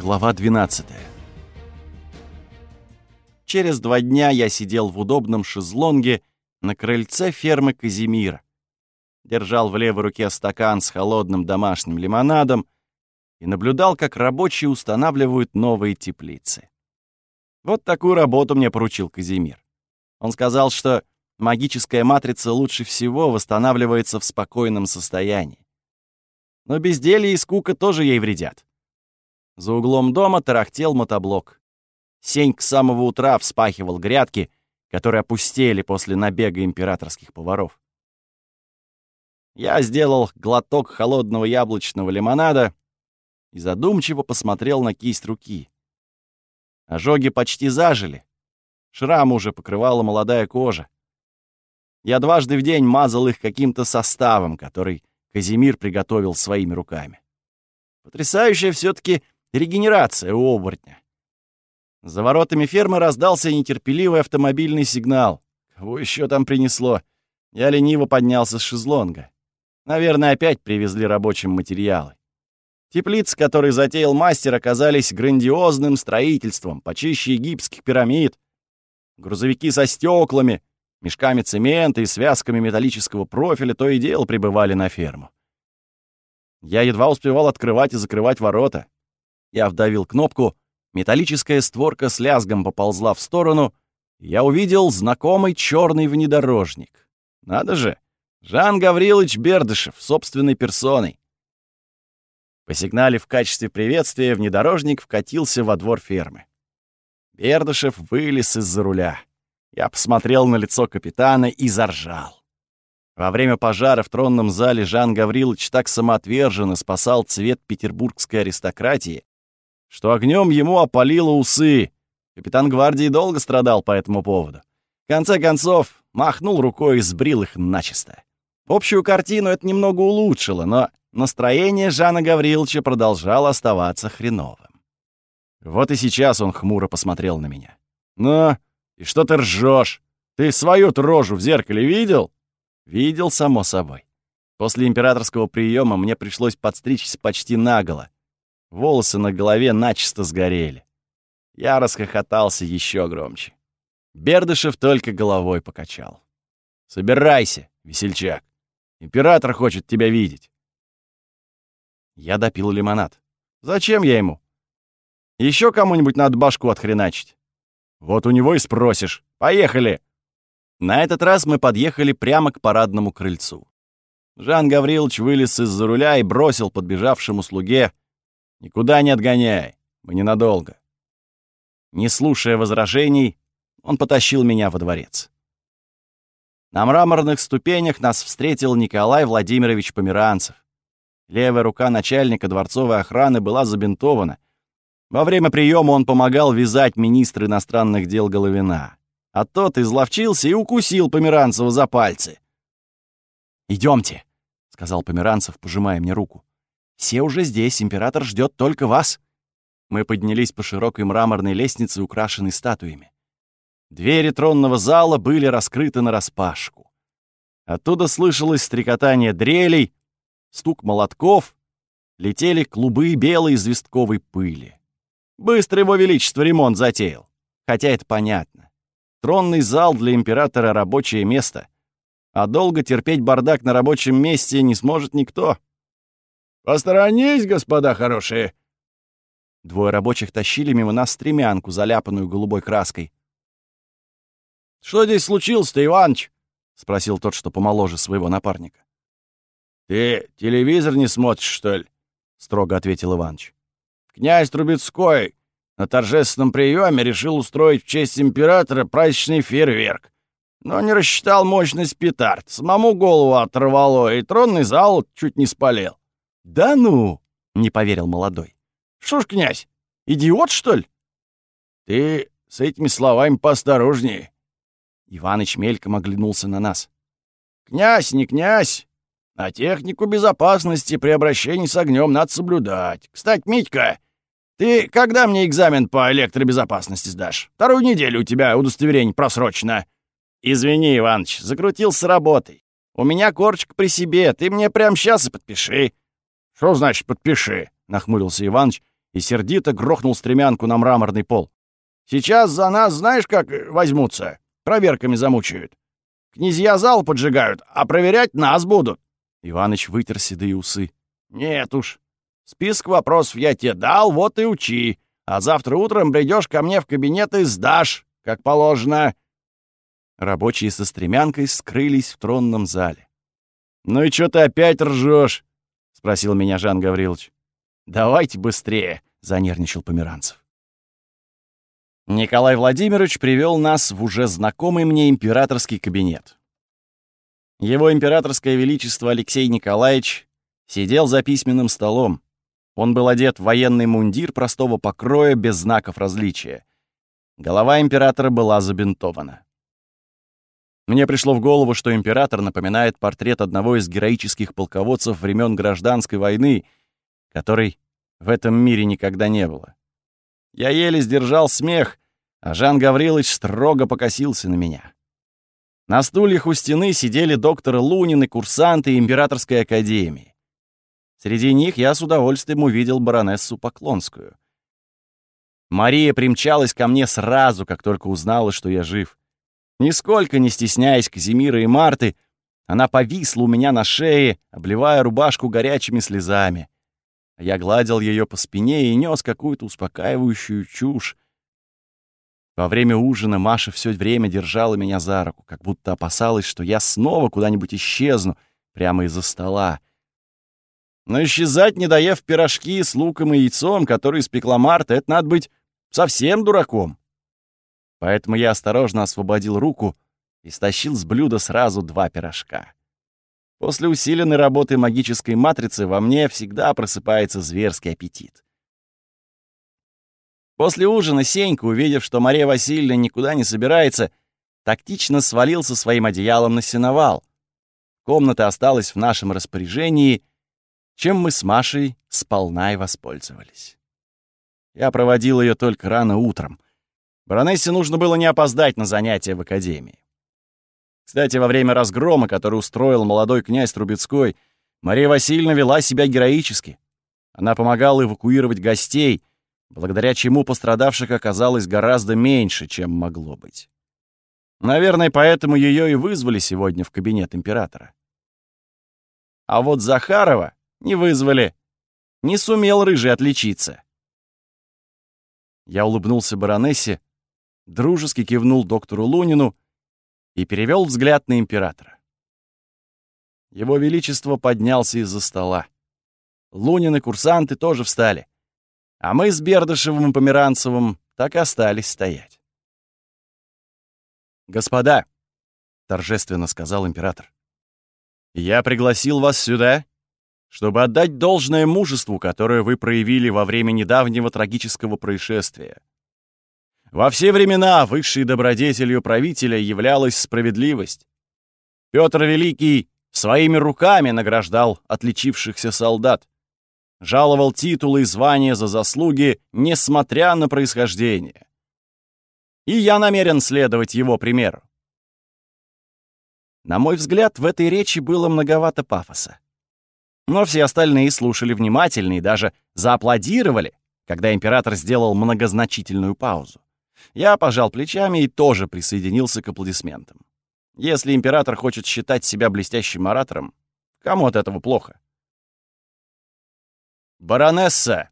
Глава 12 Через два дня я сидел в удобном шезлонге на крыльце фермы Казимира. Держал в левой руке стакан с холодным домашним лимонадом и наблюдал, как рабочие устанавливают новые теплицы. Вот такую работу мне поручил Казимир. Он сказал, что магическая матрица лучше всего восстанавливается в спокойном состоянии. Но безделье и скука тоже ей вредят. За углом дома тарахтел мотоблок. Сень с самого утра вспахивал грядки, которые опустели после набега императорских поваров. Я сделал глоток холодного яблочного лимонада и задумчиво посмотрел на кисть руки. Ожоги почти зажили. Шрам уже покрывала молодая кожа. Я дважды в день мазал их каким-то составом, который Казимир приготовил своими руками. Потрясающая все таки Регенерация у оборотня. За воротами фермы раздался нетерпеливый автомобильный сигнал. Кого еще там принесло? Я лениво поднялся с шезлонга. Наверное, опять привезли рабочим материалы. Теплицы, которые затеял мастер, оказались грандиозным строительством, почище египетских пирамид. Грузовики со стеклами, мешками цемента и связками металлического профиля то и дело прибывали на ферму. Я едва успевал открывать и закрывать ворота. Я вдавил кнопку, металлическая створка с лязгом поползла в сторону, я увидел знакомый черный внедорожник. Надо же, Жан Гаврилович Бердышев собственной персоной. По сигнале в качестве приветствия внедорожник вкатился во двор фермы. Бердышев вылез из-за руля. Я посмотрел на лицо капитана и заржал. Во время пожара в тронном зале Жан Гаврилович так самоотверженно спасал цвет петербургской аристократии, что огнем ему опалило усы. Капитан гвардии долго страдал по этому поводу. В конце концов, махнул рукой и сбрил их начисто. Общую картину это немного улучшило, но настроение Жана Гавриловича продолжало оставаться хреновым. Вот и сейчас он хмуро посмотрел на меня. «Ну, и что ты ржешь? Ты свою-то рожу в зеркале видел?» «Видел, само собой. После императорского приема мне пришлось подстричься почти наголо. Волосы на голове начисто сгорели. Я расхохотался еще громче. Бердышев только головой покачал. «Собирайся, весельчак. Император хочет тебя видеть». Я допил лимонад. «Зачем я ему? Еще кому-нибудь надо башку отхреначить. Вот у него и спросишь. Поехали!» На этот раз мы подъехали прямо к парадному крыльцу. Жан Гаврилович вылез из-за руля и бросил подбежавшему слуге Никуда не отгоняй, мы ненадолго. Не слушая возражений, он потащил меня во дворец. На мраморных ступенях нас встретил Николай Владимирович Померанцев. Левая рука начальника дворцовой охраны была забинтована. Во время приема он помогал вязать министра иностранных дел Головина. А тот изловчился и укусил Померанцева за пальцы. Идемте, сказал Померанцев, пожимая мне руку. Все уже здесь, император ждет только вас». Мы поднялись по широкой мраморной лестнице, украшенной статуями. Двери тронного зала были раскрыты нараспашку. Оттуда слышалось стрекотание дрелей, стук молотков, летели клубы белой известковой пыли. Быстро его величество ремонт затеял. Хотя это понятно. Тронный зал для императора — рабочее место. А долго терпеть бардак на рабочем месте не сможет никто. «Посторонись, господа хорошие!» Двое рабочих тащили мимо нас стремянку, заляпанную голубой краской. «Что здесь случилось-то, Иваныч?» — спросил тот, что помоложе своего напарника. «Ты телевизор не смотришь, что ли?» — строго ответил Иваныч. «Князь Трубецкой на торжественном приеме решил устроить в честь императора праздничный фейерверк, но не рассчитал мощность петард. Самому голову оторвало, и тронный зал чуть не спалил. «Да ну!» — не поверил молодой. «Что ж, князь, идиот, что ли?» «Ты с этими словами поосторожнее». Иваныч мельком оглянулся на нас. «Князь, не князь, а технику безопасности при обращении с огнем надо соблюдать. Кстати, Митька, ты когда мне экзамен по электробезопасности сдашь? Вторую неделю у тебя удостоверение просрочено». «Извини, Иваныч, закрутился работой. У меня корочка при себе, ты мне прямо сейчас и подпиши». «Что значит подпиши?» — нахмурился Иваныч и сердито грохнул стремянку на мраморный пол. «Сейчас за нас знаешь, как возьмутся? Проверками замучают. Князья зал поджигают, а проверять нас будут». Иваныч вытер седые усы. «Нет уж. Список вопросов я тебе дал, вот и учи. А завтра утром придешь ко мне в кабинет и сдашь, как положено». Рабочие со стремянкой скрылись в тронном зале. «Ну и что ты опять ржешь? Спросил меня Жан Гаврилович. «Давайте быстрее», — занервничал Померанцев. Николай Владимирович привел нас в уже знакомый мне императорский кабинет. Его императорское величество Алексей Николаевич сидел за письменным столом. Он был одет в военный мундир простого покроя без знаков различия. Голова императора была забинтована. Мне пришло в голову, что император напоминает портрет одного из героических полководцев времен Гражданской войны, которой в этом мире никогда не было. Я еле сдержал смех, а Жан Гаврилович строго покосился на меня. На стульях у стены сидели доктор Лунин и курсанты Императорской академии. Среди них я с удовольствием увидел баронессу Поклонскую. Мария примчалась ко мне сразу, как только узнала, что я жив. Нисколько не стесняясь Казимира и Марты, она повисла у меня на шее, обливая рубашку горячими слезами. Я гладил ее по спине и нес какую-то успокаивающую чушь. Во время ужина Маша все время держала меня за руку, как будто опасалась, что я снова куда-нибудь исчезну прямо из-за стола. Но исчезать, не доев пирожки с луком и яйцом, которые испекла Марта, это надо быть совсем дураком. Поэтому я осторожно освободил руку и стащил с блюда сразу два пирожка. После усиленной работы магической матрицы во мне всегда просыпается зверский аппетит. После ужина Сенька, увидев, что Мария Васильевна никуда не собирается, тактично свалился своим одеялом на сеновал. Комната осталась в нашем распоряжении, чем мы с Машей сполна и воспользовались. Я проводил ее только рано утром — Баронессе нужно было не опоздать на занятия в академии. Кстати, во время разгрома, который устроил молодой князь Трубецкой, Мария Васильевна вела себя героически. Она помогала эвакуировать гостей, благодаря чему пострадавших оказалось гораздо меньше, чем могло быть. Наверное, поэтому ее и вызвали сегодня в кабинет императора. А вот Захарова не вызвали. Не сумел рыжий отличиться. Я улыбнулся баронессе, дружески кивнул доктору Лунину и перевел взгляд на императора. Его Величество поднялся из-за стола. Лунин и курсанты тоже встали. А мы с Бердышевым и Померанцевым так и остались стоять. «Господа», — торжественно сказал император, — «я пригласил вас сюда, чтобы отдать должное мужеству, которое вы проявили во время недавнего трагического происшествия. Во все времена высшей добродетелью правителя являлась справедливость. Петр Великий своими руками награждал отличившихся солдат, жаловал титулы и звания за заслуги, несмотря на происхождение. И я намерен следовать его примеру. На мой взгляд, в этой речи было многовато пафоса. Но все остальные слушали внимательно и даже зааплодировали, когда император сделал многозначительную паузу. Я пожал плечами и тоже присоединился к аплодисментам. Если император хочет считать себя блестящим оратором, кому от этого плохо? «Баронесса,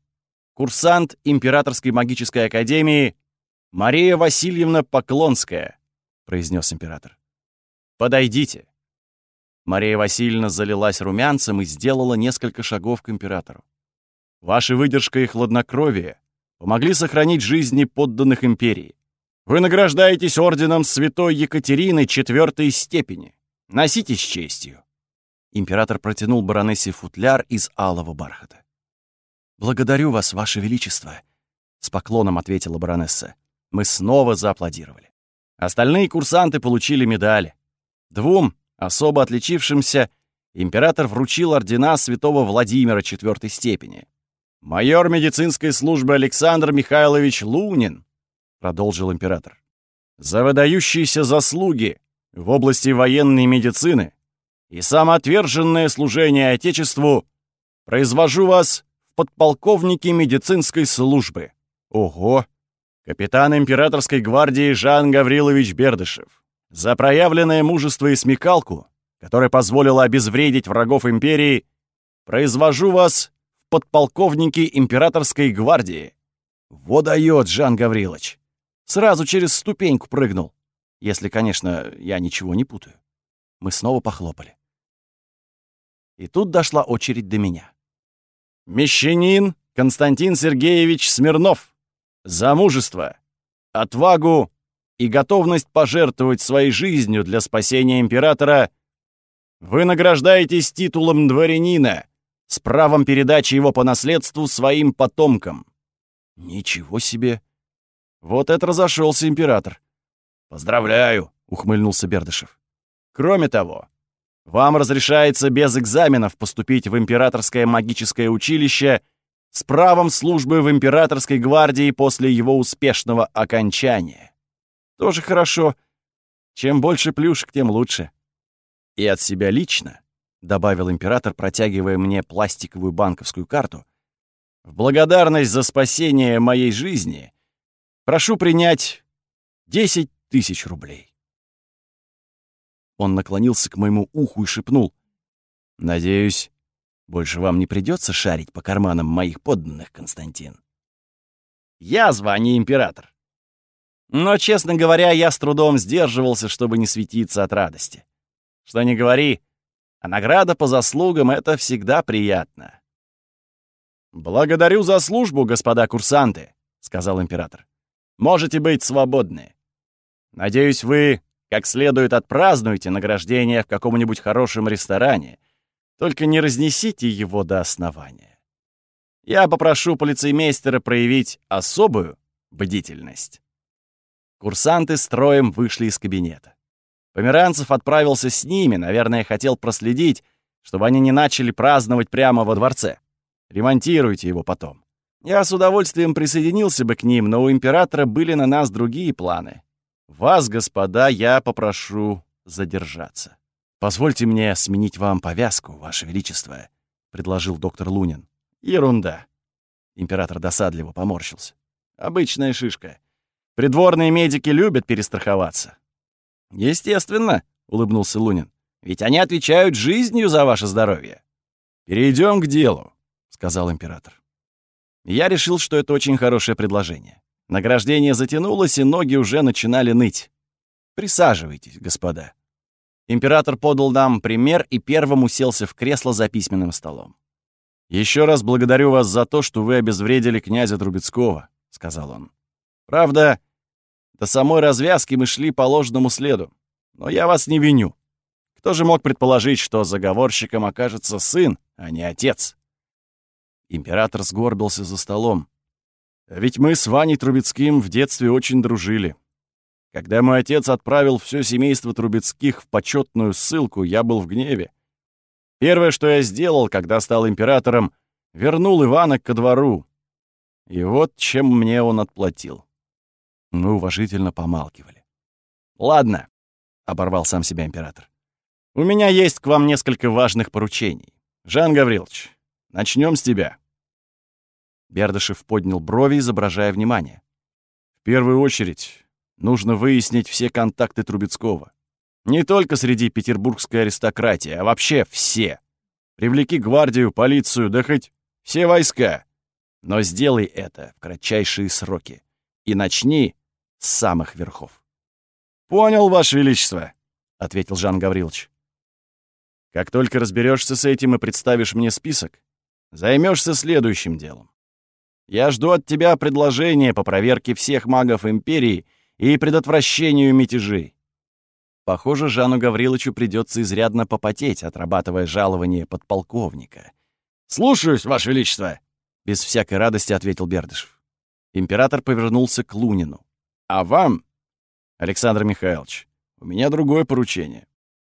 курсант Императорской магической академии Мария Васильевна Поклонская», — произнес император. «Подойдите». Мария Васильевна залилась румянцем и сделала несколько шагов к императору. «Ваша выдержка и хладнокровие помогли сохранить жизни подданных империи. Вы награждаетесь орденом святой Екатерины четвертой степени. Носите с честью». Император протянул баронессе футляр из алого бархата. «Благодарю вас, ваше величество», — с поклоном ответила баронесса. Мы снова зааплодировали. Остальные курсанты получили медали. Двум, особо отличившимся, император вручил ордена святого Владимира четвертой степени. «Майор медицинской службы Александр Михайлович Лунин», — продолжил император, «за выдающиеся заслуги в области военной медицины и самоотверженное служение Отечеству произвожу вас в подполковники медицинской службы. Ого! Капитан императорской гвардии Жан Гаврилович Бердышев. За проявленное мужество и смекалку, которое позволило обезвредить врагов империи, произвожу вас подполковники императорской гвардии. Во дает, Жан Гаврилович. Сразу через ступеньку прыгнул. Если, конечно, я ничего не путаю. Мы снова похлопали. И тут дошла очередь до меня. Мещанин Константин Сергеевич Смирнов. За мужество, отвагу и готовность пожертвовать своей жизнью для спасения императора вы награждаетесь титулом дворянина с правом передачи его по наследству своим потомкам. Ничего себе! Вот это разошелся император. Поздравляю, ухмыльнулся Бердышев. Кроме того, вам разрешается без экзаменов поступить в императорское магическое училище с правом службы в императорской гвардии после его успешного окончания. Тоже хорошо. Чем больше плюшек, тем лучше. И от себя лично, — добавил император, протягивая мне пластиковую банковскую карту, в благодарность за спасение моей жизни прошу принять 10 тысяч рублей. Он наклонился к моему уху и шепнул. «Надеюсь, больше вам не придется шарить по карманам моих подданных, Константин». «Я звание император». Но, честно говоря, я с трудом сдерживался, чтобы не светиться от радости. Что ни говори, а награда по заслугам — это всегда приятно. «Благодарю за службу, господа курсанты», — сказал император. «Можете быть свободны. Надеюсь, вы как следует отпразднуйте награждение в каком-нибудь хорошем ресторане, только не разнесите его до основания. Я попрошу полицеймейстера проявить особую бдительность. Курсанты строем вышли из кабинета. Померанцев отправился с ними, наверное, хотел проследить, чтобы они не начали праздновать прямо во дворце. Ремонтируйте его потом. Я с удовольствием присоединился бы к ним, но у императора были на нас другие планы. Вас, господа, я попрошу задержаться. Позвольте мне сменить вам повязку, ваше величество, предложил доктор Лунин. Ерунда. Император досадливо поморщился. Обычная шишка. Придворные медики любят перестраховаться. Естественно, улыбнулся Лунин. Ведь они отвечают жизнью за ваше здоровье. Перейдем к делу, сказал император. Я решил, что это очень хорошее предложение. Награждение затянулось, и ноги уже начинали ныть. «Присаживайтесь, господа». Император подал нам пример и первым уселся в кресло за письменным столом. «Еще раз благодарю вас за то, что вы обезвредили князя Трубецкого», — сказал он. «Правда, до самой развязки мы шли по ложному следу, но я вас не виню. Кто же мог предположить, что заговорщиком окажется сын, а не отец?» Император сгорбился за столом. Ведь мы с Ваней Трубецким в детстве очень дружили. Когда мой отец отправил все семейство Трубецких в почетную ссылку, я был в гневе. Первое, что я сделал, когда стал императором, вернул Ивана ко двору. И вот чем мне он отплатил. Мы уважительно помалкивали. «Ладно», — оборвал сам себя император. «У меня есть к вам несколько важных поручений. Жан Гаврилович, начнем с тебя». Бердышев поднял брови, изображая внимание. «В первую очередь нужно выяснить все контакты Трубецкого. Не только среди петербургской аристократии, а вообще все. Привлеки гвардию, полицию, да хоть все войска. Но сделай это в кратчайшие сроки. И начни с самых верхов». «Понял, Ваше Величество», — ответил Жан Гаврилович. «Как только разберешься с этим и представишь мне список, займешься следующим делом. Я жду от тебя предложения по проверке всех магов Империи и предотвращению мятежей. Похоже, Жану Гавриловичу придется изрядно попотеть, отрабатывая жалование подполковника. «Слушаюсь, Ваше Величество!» — без всякой радости ответил Бердышев. Император повернулся к Лунину. «А вам, Александр Михайлович, у меня другое поручение.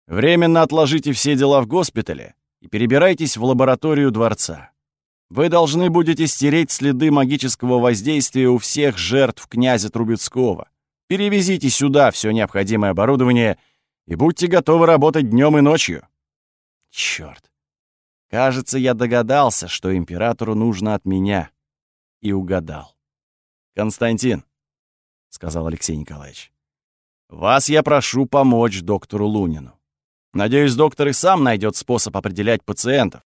Временно отложите все дела в госпитале и перебирайтесь в лабораторию дворца. Вы должны будете стереть следы магического воздействия у всех жертв князя Трубецкого. Перевезите сюда все необходимое оборудование и будьте готовы работать днем и ночью. Черт! Кажется, я догадался, что императору нужно от меня. И угадал. «Константин», — сказал Алексей Николаевич, — «вас я прошу помочь доктору Лунину. Надеюсь, доктор и сам найдет способ определять пациентов.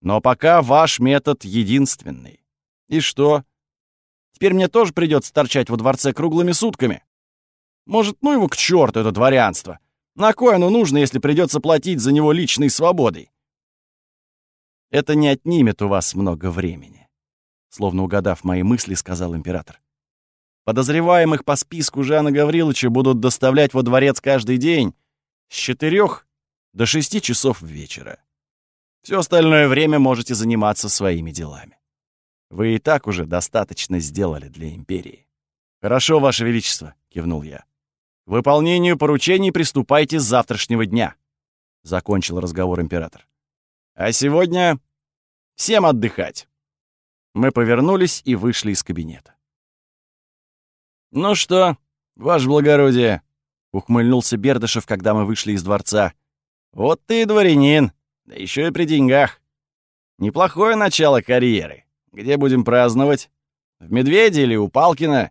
Но пока ваш метод единственный. И что? Теперь мне тоже придется торчать во дворце круглыми сутками? Может, ну его к черту это дворянство? На кое оно нужно, если придется платить за него личной свободой? Это не отнимет у вас много времени. Словно угадав мои мысли, сказал император. Подозреваемых по списку Жана Гавриловича будут доставлять во дворец каждый день с четырех до шести часов вечера. Все остальное время можете заниматься своими делами. Вы и так уже достаточно сделали для империи. Хорошо, Ваше Величество, кивнул я. К выполнению поручений приступайте с завтрашнего дня, закончил разговор император. А сегодня всем отдыхать. Мы повернулись и вышли из кабинета. «Ну что, ваше благородие?» — ухмыльнулся Бердышев, когда мы вышли из дворца. «Вот ты дворянин, да еще и при деньгах. Неплохое начало карьеры. Где будем праздновать? В Медведе или у Палкина?»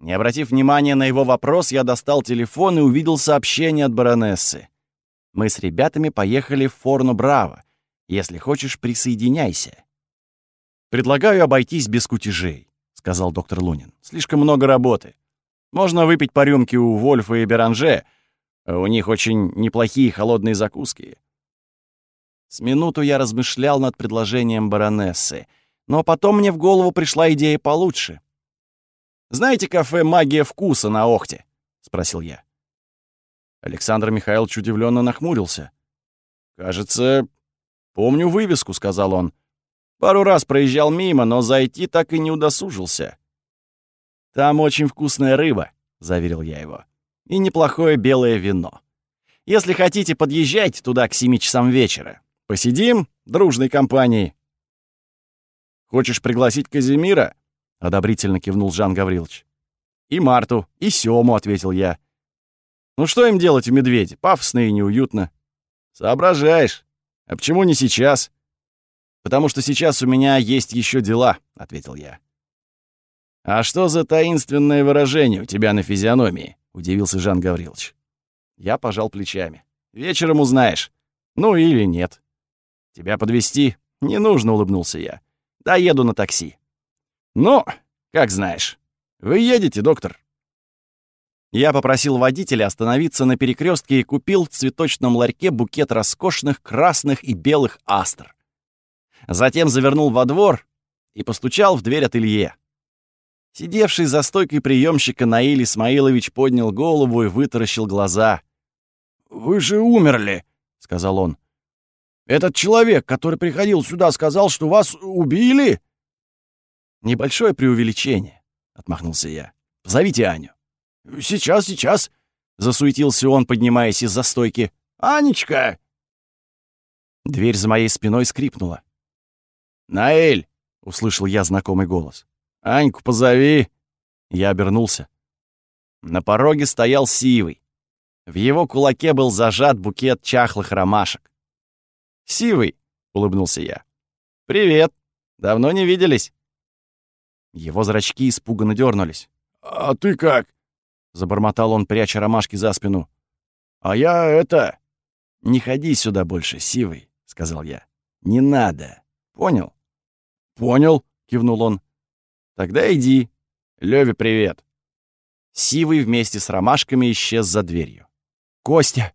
Не обратив внимания на его вопрос, я достал телефон и увидел сообщение от баронессы. Мы с ребятами поехали в Форно Браво. Если хочешь, присоединяйся. Предлагаю обойтись без кутежей, сказал доктор Лунин. Слишком много работы. Можно выпить по рюмке у Вольфа и Беранже. У них очень неплохие холодные закуски. С минуту я размышлял над предложением баронессы, но потом мне в голову пришла идея получше. «Знаете кафе «Магия вкуса» на Охте?» — спросил я. Александр Михайлович удивленно нахмурился. «Кажется, помню вывеску», — сказал он. «Пару раз проезжал мимо, но зайти так и не удосужился». «Там очень вкусная рыба», — заверил я его. «И неплохое белое вино. Если хотите, подъезжайте туда к семи часам вечера. Посидим дружной компанией». «Хочешь пригласить Казимира?» — одобрительно кивнул Жан Гаврилович. «И Марту, и Сему», — ответил я. Ну что им делать в медведе? Пафосно и неуютно. Соображаешь. А почему не сейчас? Потому что сейчас у меня есть еще дела, ответил я. А что за таинственное выражение у тебя на физиономии? удивился Жан Гаврилович. Я пожал плечами. Вечером узнаешь. Ну или нет. Тебя подвести не нужно, улыбнулся я. Да еду на такси. Ну, как знаешь. Вы едете, доктор? Я попросил водителя остановиться на перекрестке и купил в цветочном ларьке букет роскошных красных и белых астр. Затем завернул во двор и постучал в дверь ателье. Сидевший за стойкой приемщика Наиль Исмаилович поднял голову и вытаращил глаза. «Вы же умерли», — сказал он. «Этот человек, который приходил сюда, сказал, что вас убили?» «Небольшое преувеличение», — отмахнулся я. «Позовите Аню». «Сейчас, сейчас!» — засуетился он, поднимаясь из застойки. «Анечка!» Дверь за моей спиной скрипнула. «Наэль!» — услышал я знакомый голос. «Аньку позови!» Я обернулся. На пороге стоял Сивый. В его кулаке был зажат букет чахлых ромашек. «Сивый!» — улыбнулся я. «Привет! Давно не виделись?» Его зрачки испуганно дернулись. «А ты как?» Забормотал он, пряча ромашки за спину. «А я это...» «Не ходи сюда больше, Сивый», — сказал я. «Не надо. Понял?» «Понял», — кивнул он. «Тогда иди. Лёве привет». Сивый вместе с ромашками исчез за дверью. «Костя!»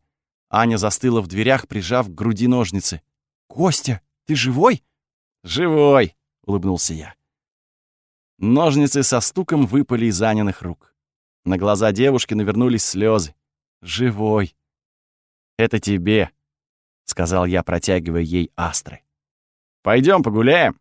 Аня застыла в дверях, прижав к груди ножницы. «Костя, ты живой?» «Живой!» — улыбнулся я. Ножницы со стуком выпали из Аниных рук. На глаза девушки навернулись слезы. «Живой!» «Это тебе», — сказал я, протягивая ей астры. Пойдем погуляем?»